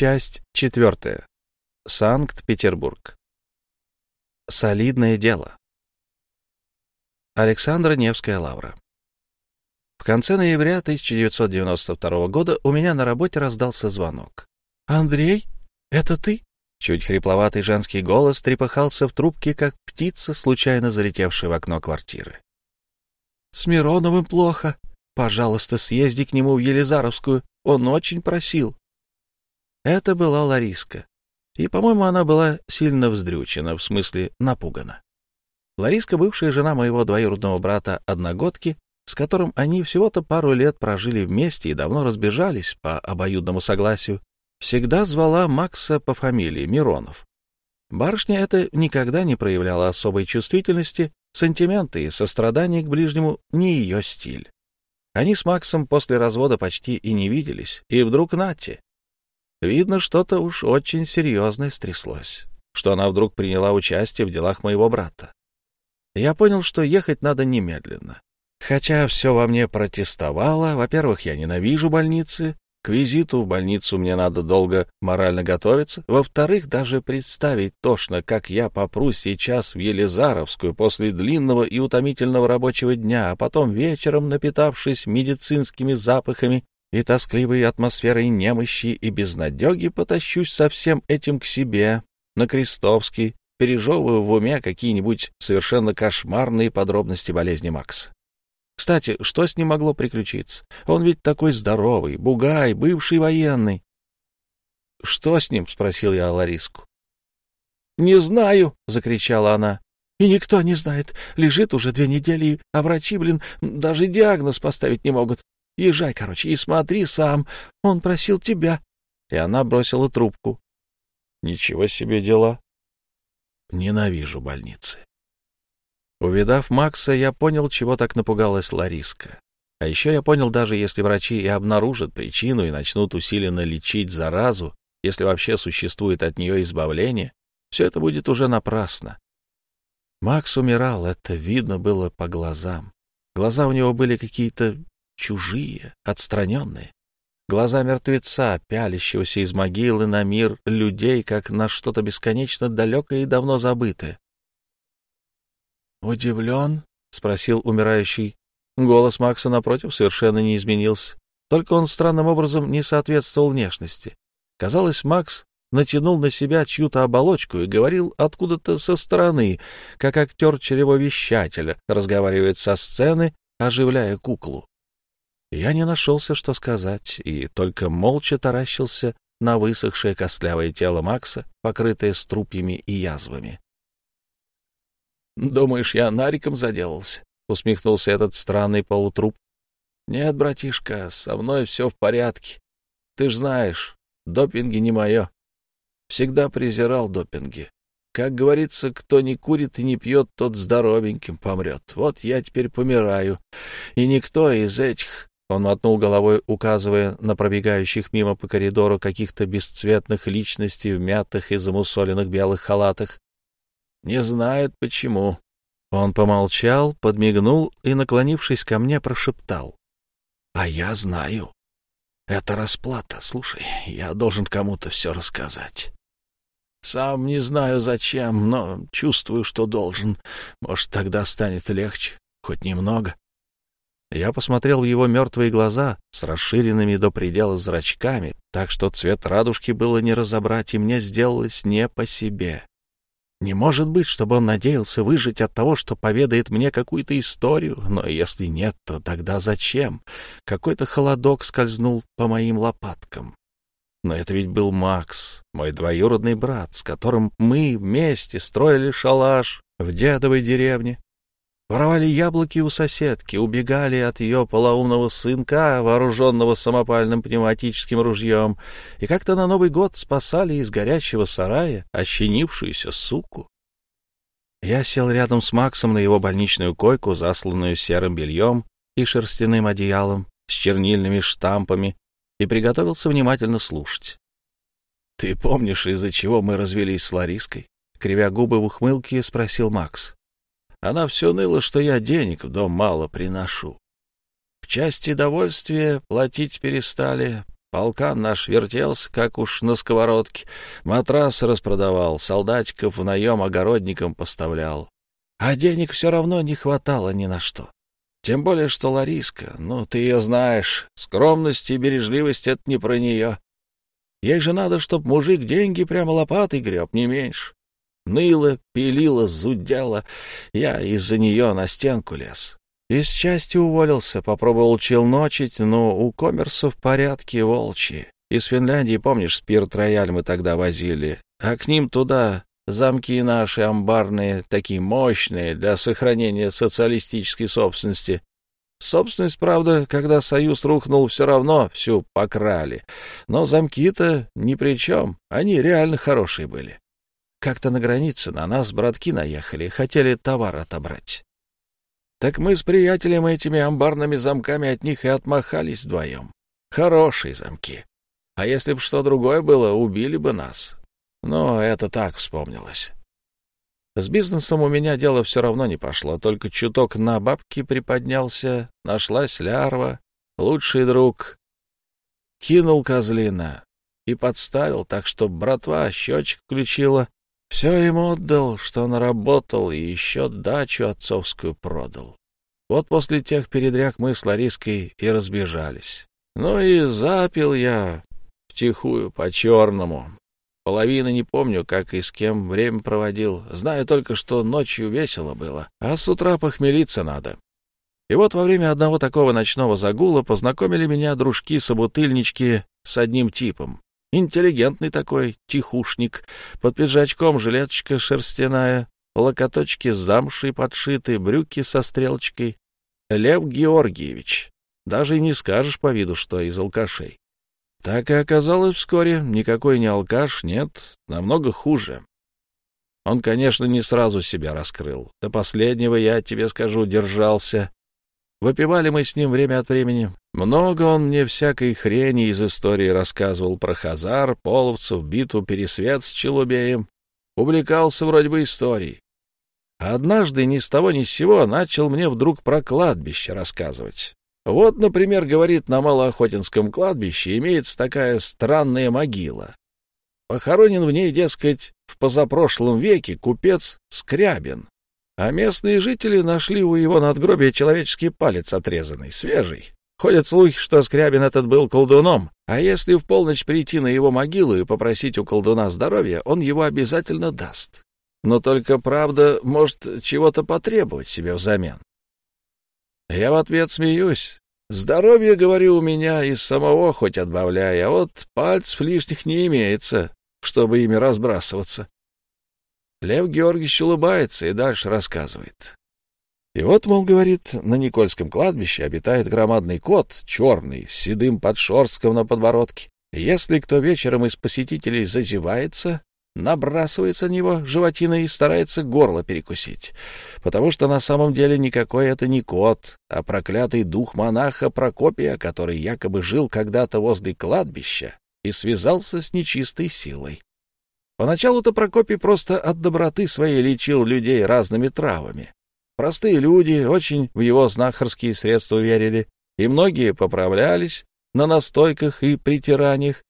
Часть четвертая. Санкт-Петербург. Солидное дело. Александра Невская лавра. В конце ноября 1992 года у меня на работе раздался звонок. «Андрей, это ты?» Чуть хрипловатый женский голос трепыхался в трубке, как птица, случайно залетевшая в окно квартиры. «С Мироновым плохо. Пожалуйста, съезди к нему в Елизаровскую. Он очень просил». Это была Лариска. И, по-моему, она была сильно вздрючена, в смысле напугана. Лариска — бывшая жена моего двоюродного брата-одногодки, с которым они всего-то пару лет прожили вместе и давно разбежались по обоюдному согласию, всегда звала Макса по фамилии Миронов. Барышня эта никогда не проявляла особой чувствительности, сантименты и сострадания к ближнему не ее стиль. Они с Максом после развода почти и не виделись, и вдруг нате. Видно, что-то уж очень серьезное стряслось, что она вдруг приняла участие в делах моего брата. Я понял, что ехать надо немедленно. Хотя все во мне протестовало. Во-первых, я ненавижу больницы, к визиту в больницу мне надо долго морально готовиться. Во-вторых, даже представить тошно, как я попру сейчас в Елизаровскую после длинного и утомительного рабочего дня, а потом вечером, напитавшись медицинскими запахами и тоскливой атмосферой немощи и безнадеги, потащусь со всем этим к себе, на Крестовский, пережевывая в уме какие-нибудь совершенно кошмарные подробности болезни Макса. Кстати, что с ним могло приключиться? Он ведь такой здоровый, бугай, бывший военный. — Что с ним? — спросил я Лариску. — Не знаю, — закричала она. — И никто не знает. Лежит уже две недели, а врачи, блин, даже диагноз поставить не могут. Езжай, короче, и смотри сам. Он просил тебя. И она бросила трубку. Ничего себе дела. Ненавижу больницы. Увидав Макса, я понял, чего так напугалась Лариска. А еще я понял, даже если врачи и обнаружат причину и начнут усиленно лечить заразу, если вообще существует от нее избавление, все это будет уже напрасно. Макс умирал, это видно было по глазам. Глаза у него были какие-то чужие, отстраненные. Глаза мертвеца, пялящегося из могилы на мир людей, как на что-то бесконечно далекое и давно забытое. «Удивлен?» — спросил умирающий. Голос Макса, напротив, совершенно не изменился. Только он странным образом не соответствовал внешности. Казалось, Макс натянул на себя чью-то оболочку и говорил откуда-то со стороны, как актер чревовещателя разговаривает со сцены, оживляя куклу. Я не нашелся, что сказать, и только молча таращился на высохшее костлявое тело Макса, покрытое струпьями и язвами. Думаешь, я нариком заделался? — усмехнулся этот странный полутруп. — Нет, братишка, со мной все в порядке. Ты ж знаешь, допинги не мое. Всегда презирал допинги. Как говорится, кто не курит и не пьет, тот здоровеньким помрет. Вот я теперь помираю. И никто из этих... Он мотнул головой, указывая на пробегающих мимо по коридору каких-то бесцветных личностей в мятых и замусоленных белых халатах. Не знает почему. Он помолчал, подмигнул и, наклонившись ко мне, прошептал. — А я знаю. Это расплата. Слушай, я должен кому-то все рассказать. Сам не знаю зачем, но чувствую, что должен. Может, тогда станет легче, хоть немного. Я посмотрел в его мертвые глаза с расширенными до предела зрачками, так что цвет радужки было не разобрать, и мне сделалось не по себе. Не может быть, чтобы он надеялся выжить от того, что поведает мне какую-то историю, но если нет, то тогда зачем? Какой-то холодок скользнул по моим лопаткам. Но это ведь был Макс, мой двоюродный брат, с которым мы вместе строили шалаш в дедовой деревне, Воровали яблоки у соседки, убегали от ее полоумного сынка, вооруженного самопальным пневматическим ружьем, и как-то на Новый год спасали из горящего сарая ощенившуюся суку. Я сел рядом с Максом на его больничную койку, засланную серым бельем и шерстяным одеялом с чернильными штампами, и приготовился внимательно слушать. — Ты помнишь, из-за чего мы развелись с Лариской? — кривя губы в ухмылке, спросил Макс. Она все ныла, что я денег в дом мало приношу. В части довольствия платить перестали, Полкан наш вертелся, как уж на сковородке. Матрас распродавал, солдатиков в наем огородникам поставлял. А денег все равно не хватало ни на что. Тем более, что Лариска, ну, ты ее знаешь, скромность и бережливость — это не про нее. Ей же надо, чтоб мужик деньги прямо лопатой греб, не меньше. Ныла, пилила, зудела. Я из-за нее на стенку лез. Из части уволился, попробовал челночить, но у коммерсов порядки волчьи. Из Финляндии, помнишь, спирт-рояль мы тогда возили, а к ним туда замки наши амбарные, такие мощные, для сохранения социалистической собственности. Собственность, правда, когда Союз рухнул, все равно всю покрали. Но замки-то ни при чем, они реально хорошие были. Как-то на границе на нас братки наехали, хотели товар отобрать. Так мы с приятелем этими амбарными замками от них и отмахались вдвоем. Хорошие замки. А если б что другое было, убили бы нас. Но это так вспомнилось. С бизнесом у меня дело все равно не пошло, только чуток на бабки приподнялся, нашлась лярва, лучший друг. Кинул козлина и подставил, так что братва счетчик включила, все ему отдал, что наработал, и еще дачу отцовскую продал. Вот после тех передряг мы с Лариской и разбежались. Ну и запил я втихую, по-черному. Половины не помню, как и с кем время проводил. Знаю только, что ночью весело было, а с утра похмелиться надо. И вот во время одного такого ночного загула познакомили меня дружки-собутыльнички с одним типом. Интеллигентный такой, тихушник, под пиджачком жилеточка шерстяная, локоточки замши подшиты, брюки со стрелочкой. Лев Георгиевич. Даже не скажешь по виду, что из алкашей. Так и оказалось вскоре, никакой не алкаш, нет, намного хуже. Он, конечно, не сразу себя раскрыл. До последнего, я тебе скажу, держался. Выпивали мы с ним время от времени. Много он мне всякой хрени из истории рассказывал про Хазар, Половцев, битву Пересвет с Челубеем. Увлекался вроде бы историей. Однажды ни с того ни с сего начал мне вдруг про кладбище рассказывать. Вот, например, говорит, на Малоохотинском кладбище имеется такая странная могила. Похоронен в ней, дескать, в позапрошлом веке купец Скрябин. А местные жители нашли у его надгробия человеческий палец отрезанный, свежий. Ходят слухи, что Скрябин этот был колдуном, а если в полночь прийти на его могилу и попросить у колдуна здоровья, он его обязательно даст. Но только, правда, может чего-то потребовать себе взамен. Я в ответ смеюсь. Здоровье, говорю, у меня из самого хоть отбавляй, а вот пальцев лишних не имеется, чтобы ими разбрасываться. Лев Георгиевич улыбается и дальше рассказывает. И вот, мол, говорит, на Никольском кладбище обитает громадный кот, черный, с седым подшерстком на подбородке. Если кто вечером из посетителей зазевается, набрасывается на него животиной и старается горло перекусить, потому что на самом деле никакой это не кот, а проклятый дух монаха Прокопия, который якобы жил когда-то возле кладбища и связался с нечистой силой. Поначалу-то Прокопий просто от доброты своей лечил людей разными травами. Простые люди очень в его знахарские средства верили, и многие поправлялись на настойках и притираниях.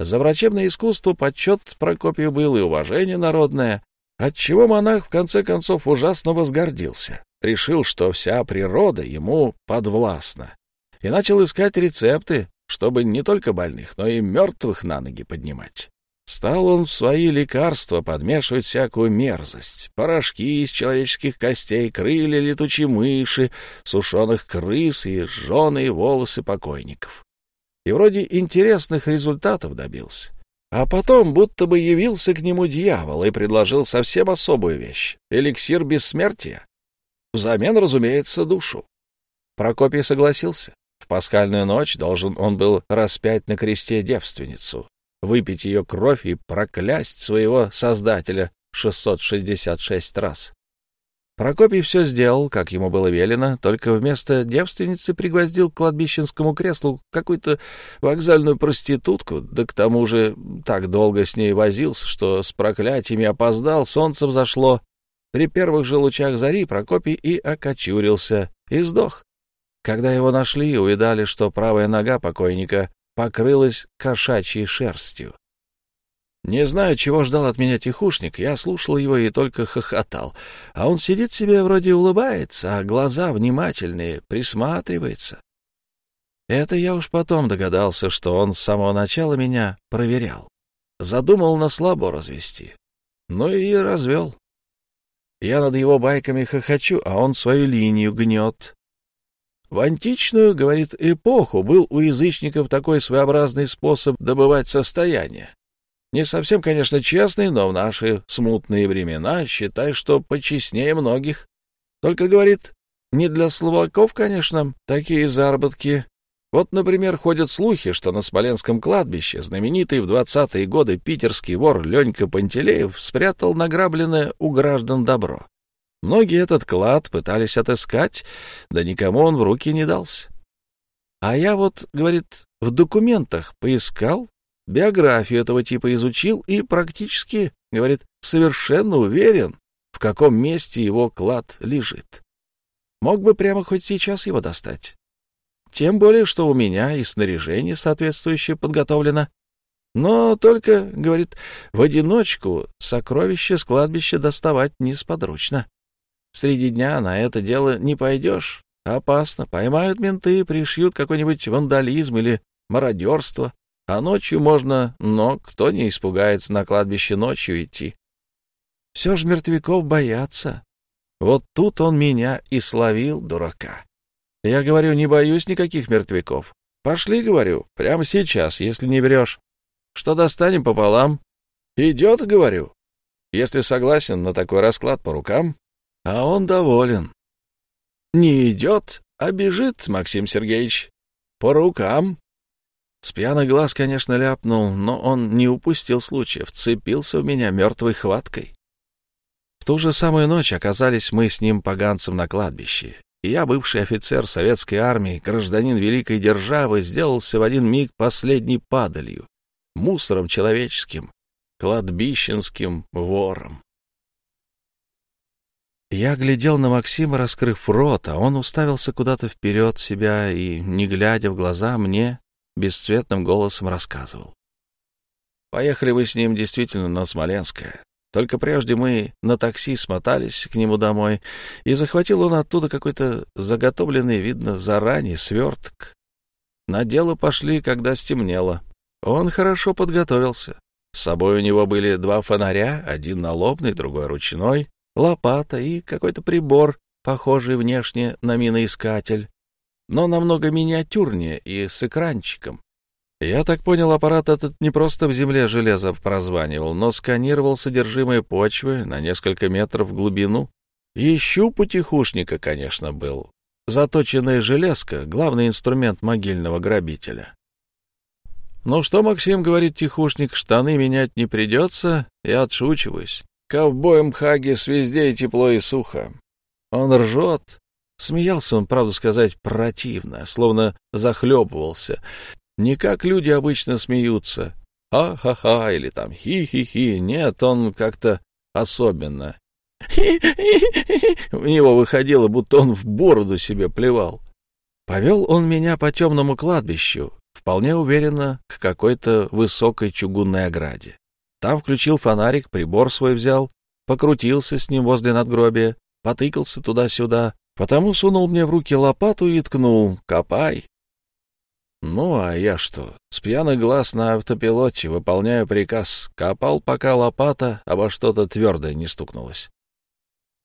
За врачебное искусство почет Прокопию был и уважение народное, отчего монах в конце концов ужасно возгордился, решил, что вся природа ему подвластна, и начал искать рецепты, чтобы не только больных, но и мертвых на ноги поднимать. Стал он в свои лекарства подмешивать всякую мерзость. Порошки из человеческих костей, крылья летучей мыши, сушеных крыс и сженые волосы покойников. И вроде интересных результатов добился. А потом будто бы явился к нему дьявол и предложил совсем особую вещь — эликсир бессмертия. Взамен, разумеется, душу. Прокопий согласился. В пасхальную ночь должен он был распять на кресте девственницу, выпить ее кровь и проклясть своего создателя 666 раз. Прокопий все сделал, как ему было велено, только вместо девственницы пригвоздил к кладбищенскому креслу какую-то вокзальную проститутку, да к тому же так долго с ней возился, что с проклятиями опоздал, солнце взошло. При первых же лучах зари Прокопий и окочурился, и сдох. Когда его нашли, увидали, что правая нога покойника покрылась кошачьей шерстью. Не знаю, чего ждал от меня тихушник, я слушал его и только хохотал. А он сидит себе, вроде улыбается, а глаза внимательные, присматривается. Это я уж потом догадался, что он с самого начала меня проверял. Задумал на слабо развести. Ну и развел. Я над его байками хохочу, а он свою линию гнет. В античную, говорит, эпоху был у язычников такой своеобразный способ добывать состояние. Не совсем, конечно, честный, но в наши смутные времена считай, что почестнее многих. Только, говорит, не для словаков, конечно, такие заработки. Вот, например, ходят слухи, что на Смоленском кладбище знаменитый в двадцатые годы питерский вор Ленька Пантелеев спрятал награбленное у граждан добро. Многие этот клад пытались отыскать, да никому он в руки не дался. А я вот, говорит, в документах поискал, биографию этого типа изучил и практически, говорит, совершенно уверен, в каком месте его клад лежит. Мог бы прямо хоть сейчас его достать. Тем более, что у меня и снаряжение соответствующее подготовлено. Но только, говорит, в одиночку сокровища с кладбища доставать несподручно. Среди дня на это дело не пойдешь. Опасно. Поймают менты, пришьют какой-нибудь вандализм или мародерство. А ночью можно, но кто не испугается на кладбище ночью идти? Все ж мертвяков боятся. Вот тут он меня и словил, дурака. Я говорю, не боюсь никаких мертвяков. Пошли, говорю, прямо сейчас, если не берешь. Что достанем пополам? Идет, говорю. Если согласен на такой расклад по рукам, а он доволен. Не идет, а бежит, Максим Сергеевич. По рукам. С пьяный глаз, конечно, ляпнул, но он не упустил случая, вцепился в меня мертвой хваткой. В ту же самую ночь оказались мы с ним поганцем на кладбище, и я, бывший офицер советской армии, гражданин великой державы, сделался в один миг последней падалью, мусором человеческим, кладбищенским вором. Я глядел на Максима, раскрыв рот, а он уставился куда-то вперед себя и, не глядя в глаза, мне бесцветным голосом рассказывал. Поехали вы с ним действительно на Смоленское. Только прежде мы на такси смотались к нему домой, и захватил он оттуда какой-то заготовленный, видно, заранее сверток. На дело пошли, когда стемнело. Он хорошо подготовился. С собой у него были два фонаря, один налобный, другой ручной, лопата и какой-то прибор, похожий внешне на миноискатель, но намного миниатюрнее и с экранчиком. Я так понял, аппарат этот не просто в земле железо прозванивал, но сканировал содержимое почвы на несколько метров в глубину. Еще потихушника, конечно, был. Заточенная железка — главный инструмент могильного грабителя. «Ну что, Максим, — говорит тихушник, — штаны менять не придется, я отшучиваюсь. Ковбоем Хагис везде и тепло, и сухо. Он ржет. Смеялся он, правду сказать, противно, словно захлебывался. Не как люди обычно смеются. «Ха-ха-ха» или там «хи-хи-хи». Нет, он как-то особенно. У него выходило, будто он в бороду себе плевал. Повел он меня по темному кладбищу, вполне уверенно, к какой-то высокой чугунной ограде. Там включил фонарик, прибор свой взял, покрутился с ним возле надгробия, потыкался туда-сюда, потому сунул мне в руки лопату и ткнул «Копай». Ну, а я что? С пьяных глаз на автопилоте выполняю приказ. Копал, пока лопата обо что-то твердое не стукнулась.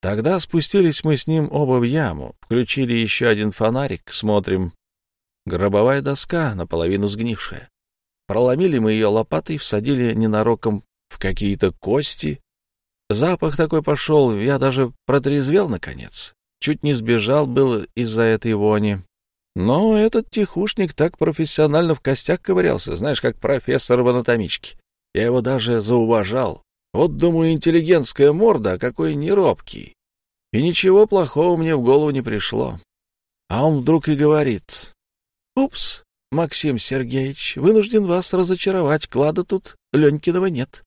Тогда спустились мы с ним оба в яму, включили еще один фонарик, смотрим. Гробовая доска, наполовину сгнившая. Проломили мы ее лопатой, всадили ненароком в какие-то кости. Запах такой пошел, я даже протрезвел, наконец. Чуть не сбежал был из-за этой вони. Но этот тихушник так профессионально в костях ковырялся, знаешь, как профессор в анатомичке. Я его даже зауважал. Вот, думаю, интеллигентская морда, а какой неробкий. И ничего плохого мне в голову не пришло. А он вдруг и говорит. «Упс, Максим Сергеевич, вынужден вас разочаровать, клада тут Ленькиного нет.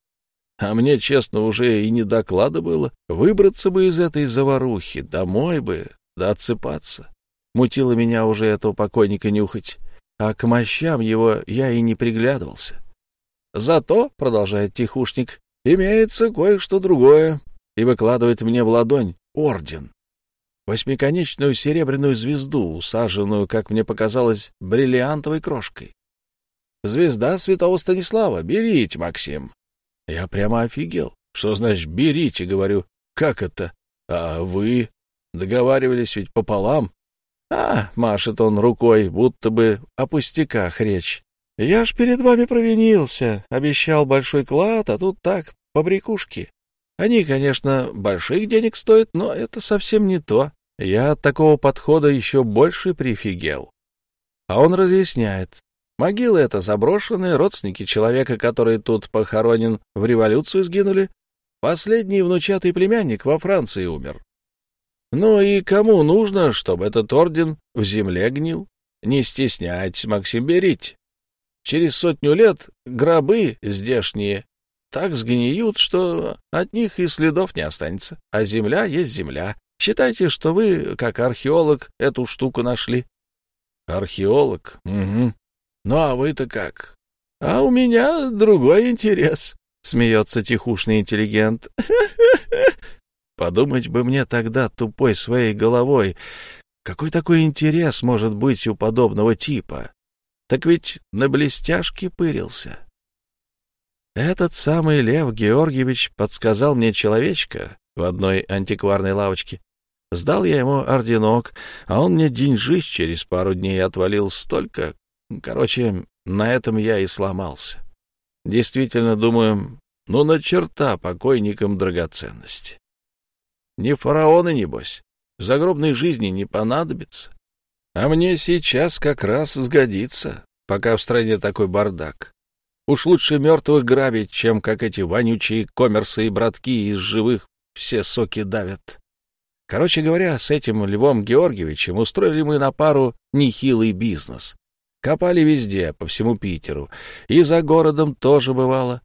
А мне, честно, уже и не доклада было. Выбраться бы из этой заварухи, домой бы, да отсыпаться. Мутило меня уже этого покойника нюхать. а к мощам его я и не приглядывался. Зато, — продолжает тихушник, — имеется кое-что другое, и выкладывает мне в ладонь орден. Восьмиконечную серебряную звезду, усаженную, как мне показалось, бриллиантовой крошкой. Звезда святого Станислава. Берите, Максим. Я прямо офигел. Что значит «берите», говорю. Как это? А вы? Договаривались ведь пополам. А, машет он рукой, будто бы о пустяках речь. Я ж перед вами провинился, обещал большой клад, а тут так, побрякушки. Они, конечно, больших денег стоят, но это совсем не то. Я от такого подхода еще больше прифигел. А он разъясняет. Могила эта заброшенная, родственники человека, который тут похоронен, в революцию сгинули. Последний внучатый племянник во Франции умер. Ну и кому нужно, чтобы этот орден в земле гнил? Не стесняйтесь, Максим, берите. Через сотню лет гробы здешние так сгниют, что от них и следов не останется. А земля есть земля. Считайте, что вы, как археолог, эту штуку нашли. Археолог? Угу. Ну а вы-то как? А у меня другой интерес, смеется тихушный интеллигент. Подумать бы мне тогда тупой своей головой, какой такой интерес может быть у подобного типа? Так ведь на блестяшке пырился. Этот самый Лев Георгиевич подсказал мне человечка в одной антикварной лавочке. Сдал я ему орденок, а он мне деньжищ через пару дней отвалил столько. Короче, на этом я и сломался. Действительно, думаю, ну на черта покойникам драгоценности. Не фараоны, небось. В загробной жизни не понадобится. А мне сейчас как раз сгодится, пока в стране такой бардак. Уж лучше мертвых грабить, чем как эти вонючие коммерсы и братки из живых все соки давят. Короче говоря, с этим Львом Георгиевичем устроили мы на пару нехилый бизнес. Копали везде, по всему Питеру. И за городом тоже бывало.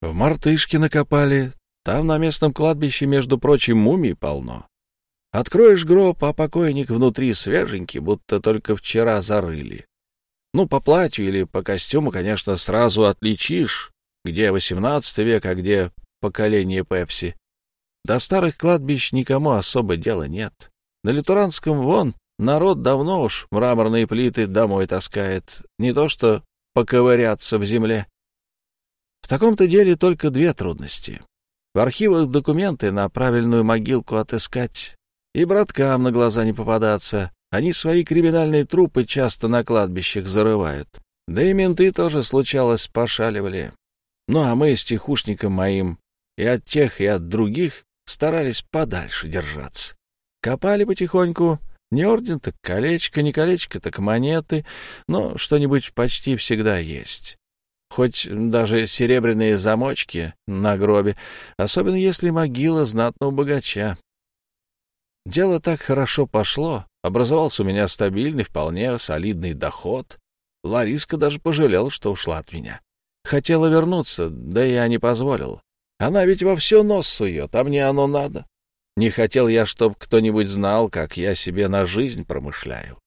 В Мартышке накопали, там на местном кладбище, между прочим, мумий полно. Откроешь гроб, а покойник внутри свеженький, будто только вчера зарыли. Ну, по платью или по костюму, конечно, сразу отличишь, где XVIII век, а где поколение Пепси. До старых кладбищ никому особо дела нет. На Литуранском вон народ давно уж мраморные плиты домой таскает, не то что поковыряться в земле. В таком-то деле только две трудности. В архивах документы на правильную могилку отыскать и браткам на глаза не попадаться. Они свои криминальные трупы часто на кладбищах зарывают. Да и менты тоже, случалось, пошаливали. Ну, а мы с тихушником моим и от тех, и от других старались подальше держаться. Копали потихоньку, не орден, так колечко, не колечко, так монеты, но что-нибудь почти всегда есть хоть даже серебряные замочки на гробе, особенно если могила знатного богача. Дело так хорошо пошло, образовался у меня стабильный, вполне солидный доход. Лариска даже пожалела, что ушла от меня. Хотела вернуться, да я не позволил. Она ведь во все нос сует, а мне оно надо. Не хотел я, чтоб кто-нибудь знал, как я себе на жизнь промышляю.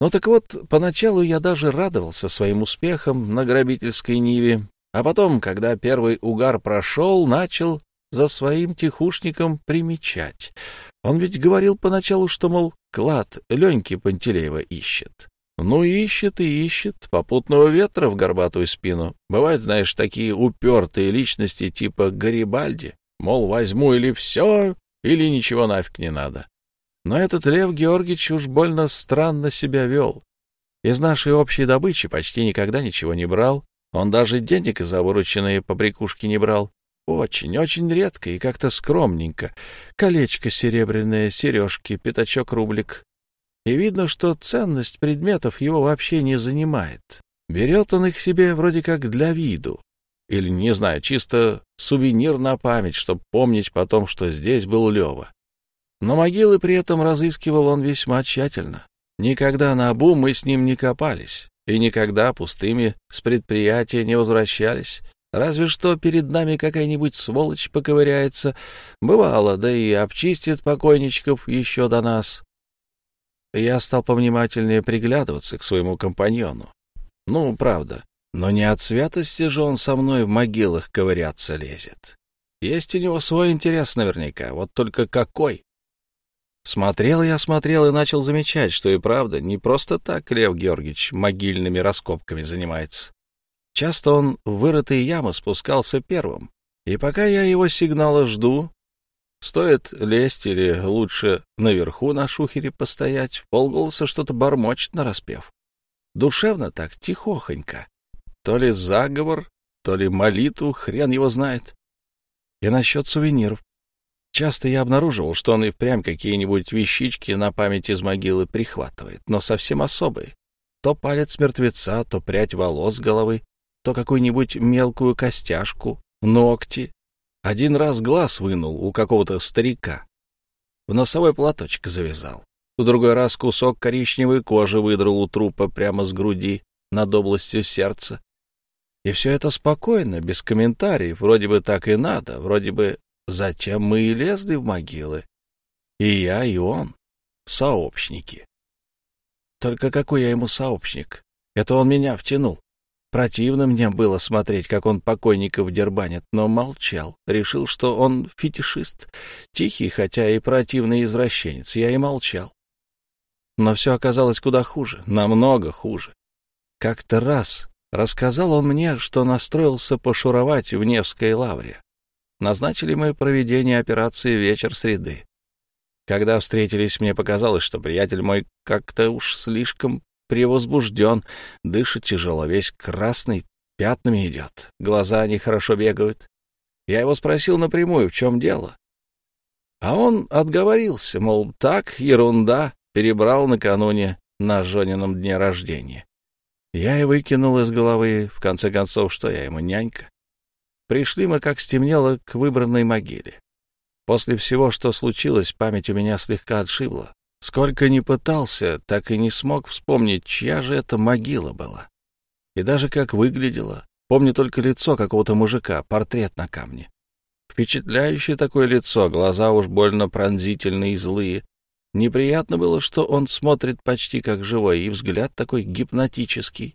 Ну так вот, поначалу я даже радовался своим успехам на грабительской ниве, а потом, когда первый угар прошел, начал за своим тихушником примечать. Он ведь говорил поначалу, что, мол, клад Леньки Пантелеева ищет. Ну, ищет и ищет, попутного ветра в горбатую спину. Бывают, знаешь, такие упертые личности типа Гарибальди, мол, возьму или все, или ничего нафиг не надо. Но этот Лев Георгиевич уж больно странно себя вел. Из нашей общей добычи почти никогда ничего не брал. Он даже денег за вырученные побрякушки не брал. Очень, очень редко и как-то скромненько. Колечко серебряное, сережки, пятачок-рублик. И видно, что ценность предметов его вообще не занимает. Берет он их себе вроде как для виду. Или, не знаю, чисто сувенир на память, чтобы помнить потом, что здесь был Лева. Но могилы при этом разыскивал он весьма тщательно. Никогда на обу мы с ним не копались, и никогда пустыми с предприятия не возвращались. Разве что перед нами какая-нибудь сволочь поковыряется. Бывало, да и обчистит покойничков еще до нас. я стал повнимательнее приглядываться к своему компаньону. Ну, правда, но не от святости же он со мной в могилах ковыряться лезет. Есть у него свой интерес наверняка, вот только какой. Смотрел я, смотрел и начал замечать, что и правда не просто так Лев Георгиевич могильными раскопками занимается. Часто он в вырытые ямы спускался первым, и пока я его сигнала жду, стоит лезть или лучше наверху на шухере постоять, полголоса что-то бормочет нараспев. Душевно так, тихохонько. То ли заговор, то ли молитву, хрен его знает. И насчет сувениров. Часто я обнаруживал, что он и впрямь какие-нибудь вещички на память из могилы прихватывает, но совсем особые. То палец мертвеца, то прядь волос головы, то какую-нибудь мелкую костяшку, ногти. Один раз глаз вынул у какого-то старика. В носовой платочек завязал. В другой раз кусок коричневой кожи выдрал у трупа прямо с груди над областью сердца. И все это спокойно, без комментариев, вроде бы так и надо, вроде бы затем мы и лезли в могилы. И я, и он, сообщники. Только какой я ему сообщник? Это он меня втянул. Противно мне было смотреть, как он покойников дербанит, но молчал. Решил, что он фетишист. Тихий, хотя и противный извращенец. Я и молчал. Но все оказалось куда хуже, намного хуже. Как-то раз рассказал он мне, что настроился пошуровать в Невской лавре. Назначили мы проведение операции вечер среды. Когда встретились, мне показалось, что приятель мой как-то уж слишком превозбужден, дышит тяжело, весь красный, пятнами идет, глаза нехорошо бегают. Я его спросил напрямую, в чем дело. А он отговорился, мол, так, ерунда, перебрал накануне на Жонином дне рождения. Я и выкинул из головы, в конце концов, что я ему нянька. Пришли мы, как стемнело, к выбранной могиле. После всего, что случилось, память у меня слегка отшибла. Сколько ни пытался, так и не смог вспомнить, чья же это могила была. И даже как выглядела. Помню только лицо какого-то мужика, портрет на камне. Впечатляющее такое лицо, глаза уж больно пронзительные и злые. Неприятно было, что он смотрит почти как живой, и взгляд такой гипнотический.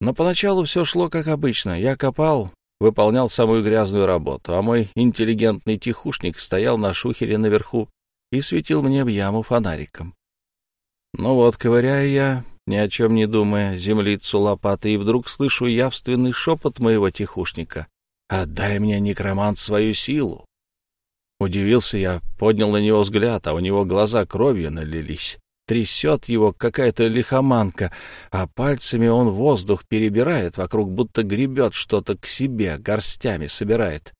Но поначалу все шло как обычно. Я копал, выполнял самую грязную работу, а мой интеллигентный тихушник стоял на шухере наверху и светил мне в яму фонариком. Ну вот, ковыряю я, ни о чем не думая, землицу лопатой, и вдруг слышу явственный шепот моего тихушника. «Отдай мне, некромант, свою силу!» Удивился я, поднял на него взгляд, а у него глаза кровью налились. Трясет его какая-то лихоманка, а пальцами он воздух перебирает вокруг, будто гребет что-то к себе, горстями собирает.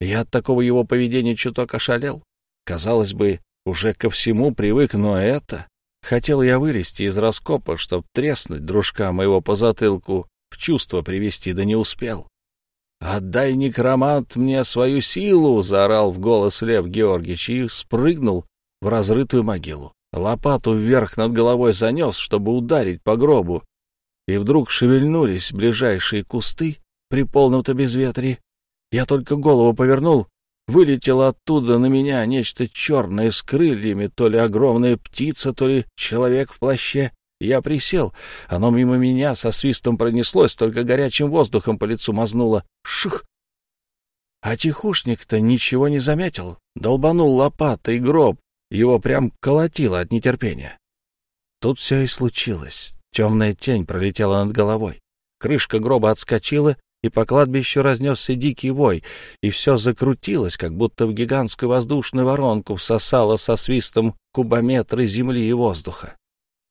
Я от такого его поведения чуток ошалел. Казалось бы, уже ко всему привык, но это... Хотел я вылезти из раскопа, чтоб треснуть дружка моего по затылку, в чувство привести, да не успел. «Отдай, некромант, мне свою силу!» — заорал в голос Лев Георгиевич и спрыгнул в разрытую могилу. Лопату вверх над головой занес, чтобы ударить по гробу. И вдруг шевельнулись ближайшие кусты при полном-то безветрии. Я только голову повернул, Вылетело оттуда на меня нечто черное с крыльями, то ли огромная птица, то ли человек в плаще. Я присел. Оно мимо меня со свистом пронеслось, только горячим воздухом по лицу мазнуло. Шух! А тихушник-то ничего не заметил. Долбанул лопатой гроб. Его прям колотило от нетерпения. Тут все и случилось. Темная тень пролетела над головой. Крышка гроба отскочила, и по кладбищу разнесся дикий вой, и все закрутилось, как будто в гигантскую воздушную воронку всосало со свистом кубометры земли и воздуха.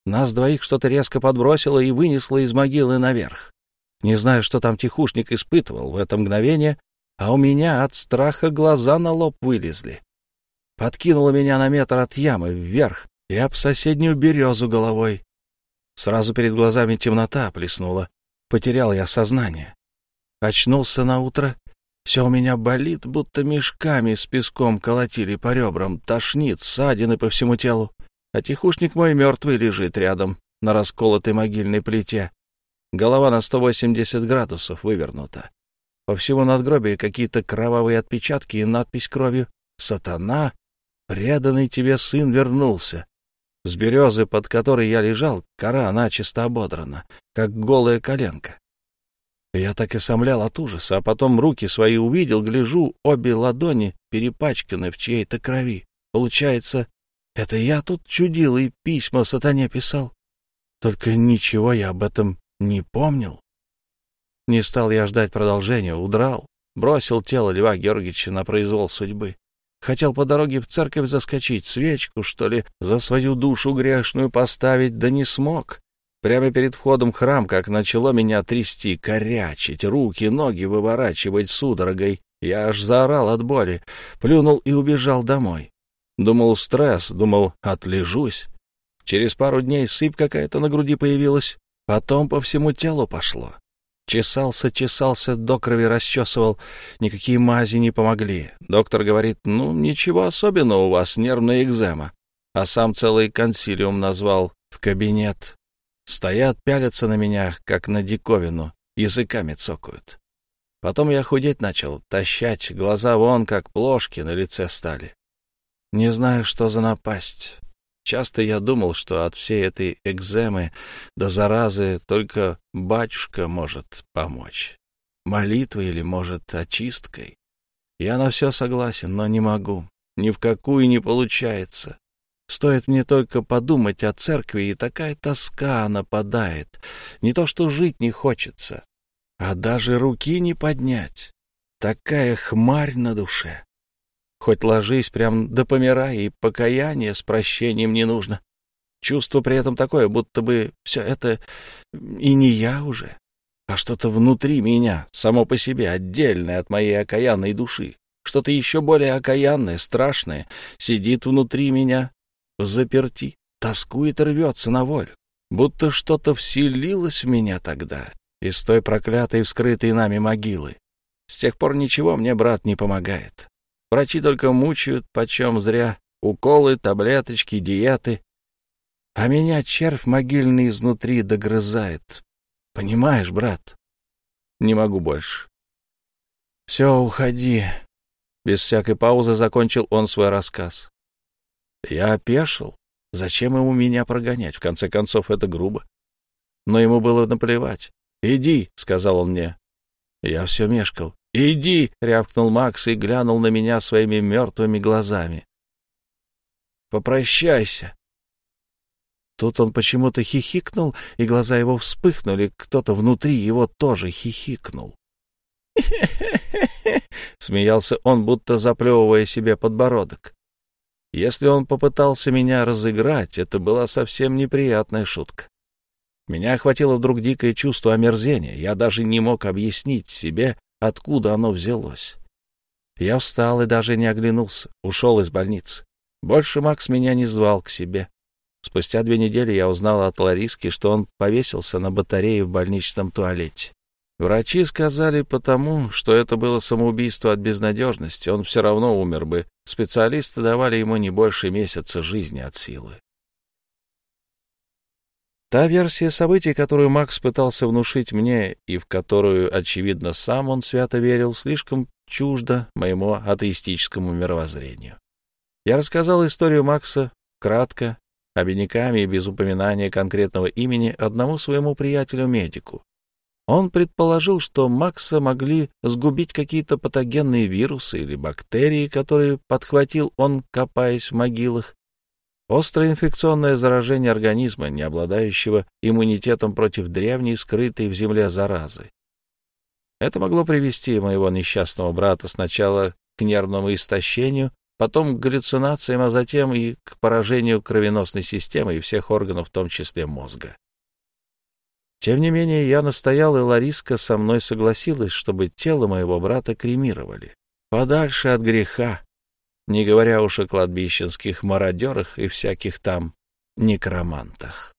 Нас двоих что-то резко подбросило и вынесло из могилы наверх. Не знаю, что там тихушник испытывал в это мгновение, а у меня от страха глаза на лоб вылезли. Подкинуло меня на метр от ямы вверх и об соседнюю березу головой. Сразу перед глазами темнота плеснула. Потерял я сознание. Очнулся на утро. Все у меня болит, будто мешками с песком колотили по ребрам, тошнит, ссадины по всему телу. А тихушник мой мертвый лежит рядом, на расколотой могильной плите. Голова на 180 градусов вывернута. По всему надгробию какие-то кровавые отпечатки и надпись кровью «Сатана, преданный тебе сын вернулся». С березы, под которой я лежал, кора начисто ободрана, как голая коленка. Я так и сомлял от ужаса, а потом руки свои увидел, гляжу, обе ладони перепачканы в чьей-то крови. Получается, это я тут чудил и письма сатане писал. Только ничего я об этом не помнил. Не стал я ждать продолжения, удрал, бросил тело Льва Георгиевича на произвол судьбы. Хотел по дороге в церковь заскочить, свечку, что ли, за свою душу грешную поставить, да не смог. Прямо перед входом в храм, как начало меня трясти, корячить, руки, ноги выворачивать судорогой, я аж заорал от боли, плюнул и убежал домой. Думал, стресс, думал, отлежусь. Через пару дней сыпь какая-то на груди появилась, потом по всему телу пошло. Чесался, чесался, до крови расчесывал. Никакие мази не помогли. Доктор говорит, ну, ничего особенного у вас, нервная экзема. А сам целый консилиум назвал в кабинет. Стоят, пялятся на меня, как на диковину, языками цокают. Потом я худеть начал, тащать, глаза вон как плошки на лице стали. Не знаю, что за напасть. Часто я думал, что от всей этой экземы до заразы только батюшка может помочь. Молитвой или, может, очисткой. Я на все согласен, но не могу. Ни в какую не получается. Стоит мне только подумать о церкви, и такая тоска нападает. Не то что жить не хочется, а даже руки не поднять. Такая хмарь на душе. Хоть ложись прям до помирай, и покаяния с прощением не нужно. Чувство при этом такое, будто бы все это и не я уже, а что-то внутри меня, само по себе, отдельное от моей окаянной души. Что-то еще более окаянное, страшное, сидит внутри меня, заперти, тоскует рвется на волю. Будто что-то вселилось в меня тогда, из той проклятой, вскрытой нами могилы. С тех пор ничего мне, брат, не помогает. Врачи только мучают, почем зря. Уколы, таблеточки, диеты. А меня червь могильный изнутри догрызает. Понимаешь, брат? Не могу больше. Все, уходи. Без всякой паузы закончил он свой рассказ. Я опешил. Зачем ему меня прогонять? В конце концов, это грубо. Но ему было наплевать. «Иди», — сказал он мне. Я все мешкал. «Иди!» — рявкнул Макс и глянул на меня своими мертвыми глазами. «Попрощайся!» Тут он почему-то хихикнул, и глаза его вспыхнули, кто-то внутри его тоже хихикнул. Смеялся он, будто заплевывая себе подбородок. Если он попытался меня разыграть, это была совсем неприятная шутка. Меня охватило вдруг дикое чувство омерзения. Я даже не мог объяснить себе, откуда оно взялось. Я встал и даже не оглянулся, ушел из больницы. Больше Макс меня не звал к себе. Спустя две недели я узнал от Лариски, что он повесился на батарее в больничном туалете. Врачи сказали потому, что это было самоубийство от безнадежности, он все равно умер бы. Специалисты давали ему не больше месяца жизни от силы. Та версия событий, которую Макс пытался внушить мне и в которую, очевидно, сам он свято верил, слишком чуждо моему атеистическому мировоззрению. Я рассказал историю Макса кратко, обиняками и без упоминания конкретного имени одному своему приятелю-медику. Он предположил, что Макса могли сгубить какие-то патогенные вирусы или бактерии, которые подхватил он, копаясь в могилах, Острое инфекционное заражение организма, не обладающего иммунитетом против древней, скрытой в земле заразы. Это могло привести моего несчастного брата сначала к нервному истощению, потом к галлюцинациям, а затем и к поражению кровеносной системы и всех органов, в том числе мозга. Тем не менее, я настоял, и Лариска со мной согласилась, чтобы тело моего брата кремировали. Подальше от греха, не говоря уж о кладбищенских мародерах и всяких там некромантах.